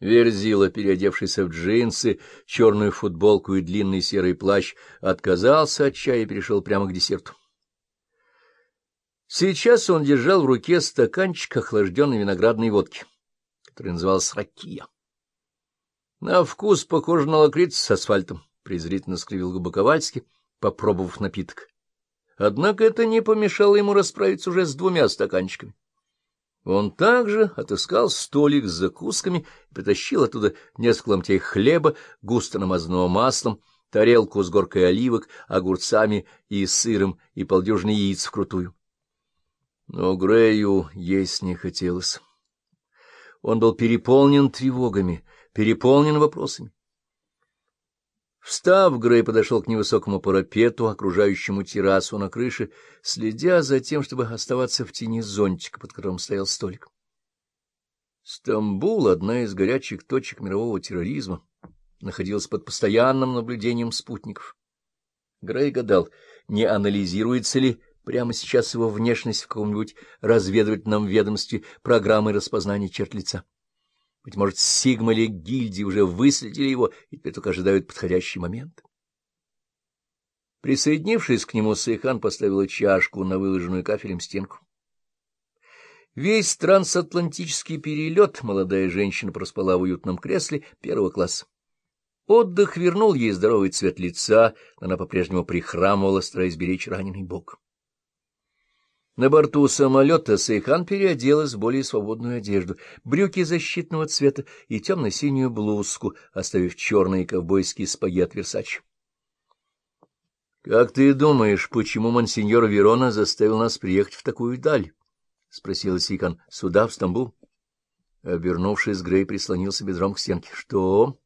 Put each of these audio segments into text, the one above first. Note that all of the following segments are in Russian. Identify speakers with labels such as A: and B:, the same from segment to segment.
A: Верзила, переодевшийся в джинсы, черную футболку и длинный серый плащ, отказался от чая и перешел прямо к десерту. Сейчас он держал в руке стаканчик охлажденной виноградной водки, который назывался ракия. На вкус похож на лакриц с асфальтом, — презрительно скривил губы Ковальский, попробовав напиток. Однако это не помешало ему расправиться уже с двумя стаканчиками. Он также отыскал столик с закусками и притащил оттуда несколько ломтей хлеба, густо намазанного маслом, тарелку с горкой оливок, огурцами и сыром и полдюжины яиц вкрутую. Но Грею есть не хотелось. Он был переполнен тревогами, переполнен вопросами. Встав, Грей подошел к невысокому парапету, окружающему террасу на крыше, следя за тем, чтобы оставаться в тени зонтика, под которым стоял столик. Стамбул, одна из горячих точек мирового терроризма, находился под постоянным наблюдением спутников. Грей гадал, не анализируется ли прямо сейчас его внешность в каком-нибудь разведывательном ведомстве программы распознания черт лица. Быть может, Сигма или гильдии уже выследили его и теперь только ожидают подходящий момент. Присоединившись к нему, Сейхан поставила чашку на выложенную кафелем стенку. Весь трансатлантический перелет молодая женщина проспала в уютном кресле первого класса. Отдых вернул ей здоровый цвет лица, но она по-прежнему прихрамывала, стараясь беречь раненый бок. На борту самолета Сейхан переоделась в более свободную одежду, брюки защитного цвета и темно-синюю блузку, оставив черные ковбойские сапоги от Версачи. — Как ты думаешь, почему монсеньор Верона заставил нас приехать в такую даль? — спросила Сейхан. — Сюда, в Стамбул? Обернувшись, Грей прислонился бедром к стенке. — Что?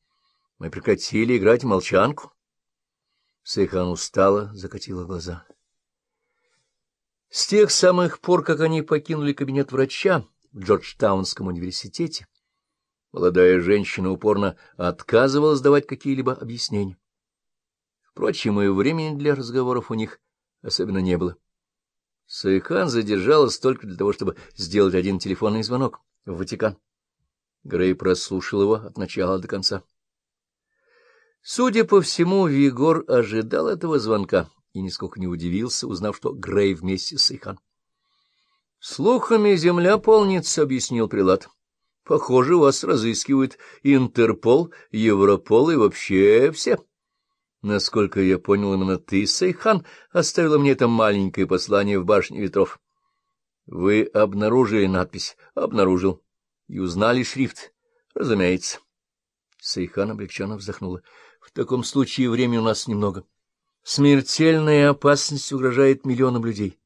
A: Мы прекратили играть в молчанку? Сейхан устала, закатила глаза. — с тех самых пор, как они покинули кабинет врача в Джорджтаунском университете, молодая женщина упорно отказывалась давать какие-либо объяснения. Впрочем, и времени для разговоров у них особенно не было. Сейхан задержалась только для того, чтобы сделать один телефонный звонок в Ватикан. Грей прослушал его от начала до конца. Судя по всему, Вигор ожидал этого звонка и нисколько не удивился, узнав, что Грей вместе с Сейхан. — Слухами земля полнится, — объяснил прелат. — Похоже, вас разыскивают Интерпол, Европол и вообще все. Насколько я понял, именно ты, Сейхан, оставила мне это маленькое послание в башне ветров. — Вы обнаружили надпись? — Обнаружил. — И узнали шрифт? — Разумеется. Сейхан облегченно вздохнула. — В таком случае времени у нас немного. — Смертельная опасность угрожает миллионам людей.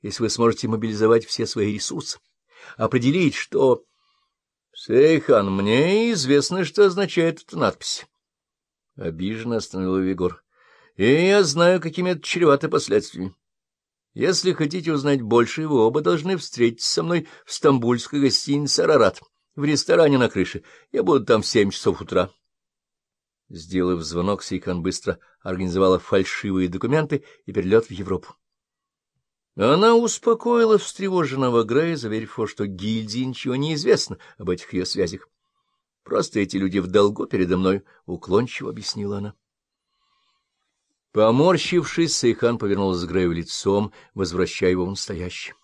A: Если вы сможете мобилизовать все свои ресурсы, определить, что... Сейхан, мне известно, что означает эта надпись. Обиженно остановил Вигор. И я знаю, какими это чреваты последствиями. Если хотите узнать больше, вы оба должны встретиться со мной в стамбульской гостинице «Арарат», в ресторане на крыше. Я буду там в семь часов утра. Сделав звонок, Сейхан быстро организовала фальшивые документы и перелет в Европу. Она успокоила встревоженного Грея, заверив его, что гильдии ничего не известно об этих ее связях. Просто эти люди в долгу передо мной, — уклончиво объяснила она. Поморщившись, Сейхан повернулась к Грею лицом, возвращая его в настоящее.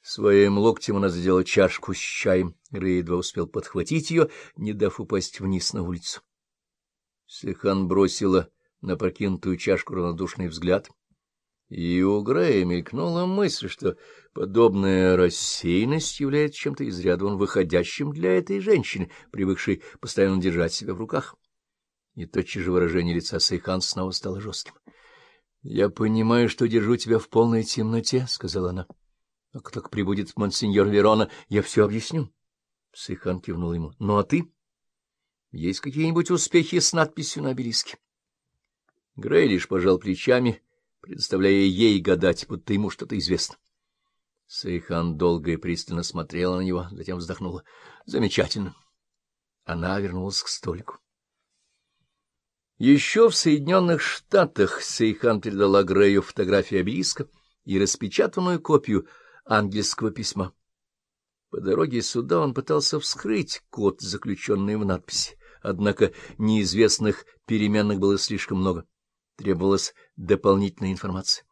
A: Своим локтем она задела чашку с чаем. Грей едва успел подхватить ее, не дав упасть вниз на улицу. Сейхан бросила на прокинутую чашку равнодушный взгляд, и у Грея мелькнула мысль, что подобная рассеянность является чем-то из ряда вон выходящим для этой женщины, привыкшей постоянно держать себя в руках. И тотчас же выражение лица Сейхан снова стало жестким. — Я понимаю, что держу тебя в полной темноте, — сказала она. — А как прибудет монсеньор Верона, я все объясню. Сейхан кивнул ему. — Ну а ты? — есть какие-нибудь успехи с надписью на обелиске? Грей лишь пожал плечами, предоставляя ей гадать, будто ему что-то известно. Сейхан долго и пристально смотрела на него, затем вздохнула. — Замечательно. Она вернулась к столику. Еще в Соединенных Штатах Сейхан передала Грею фотографию обелиска и распечатанную копию ангельского письма. По дороге сюда он пытался вскрыть код, заключенный в надписи, однако неизвестных переменных было слишком много. Требовалась дополнительная информация.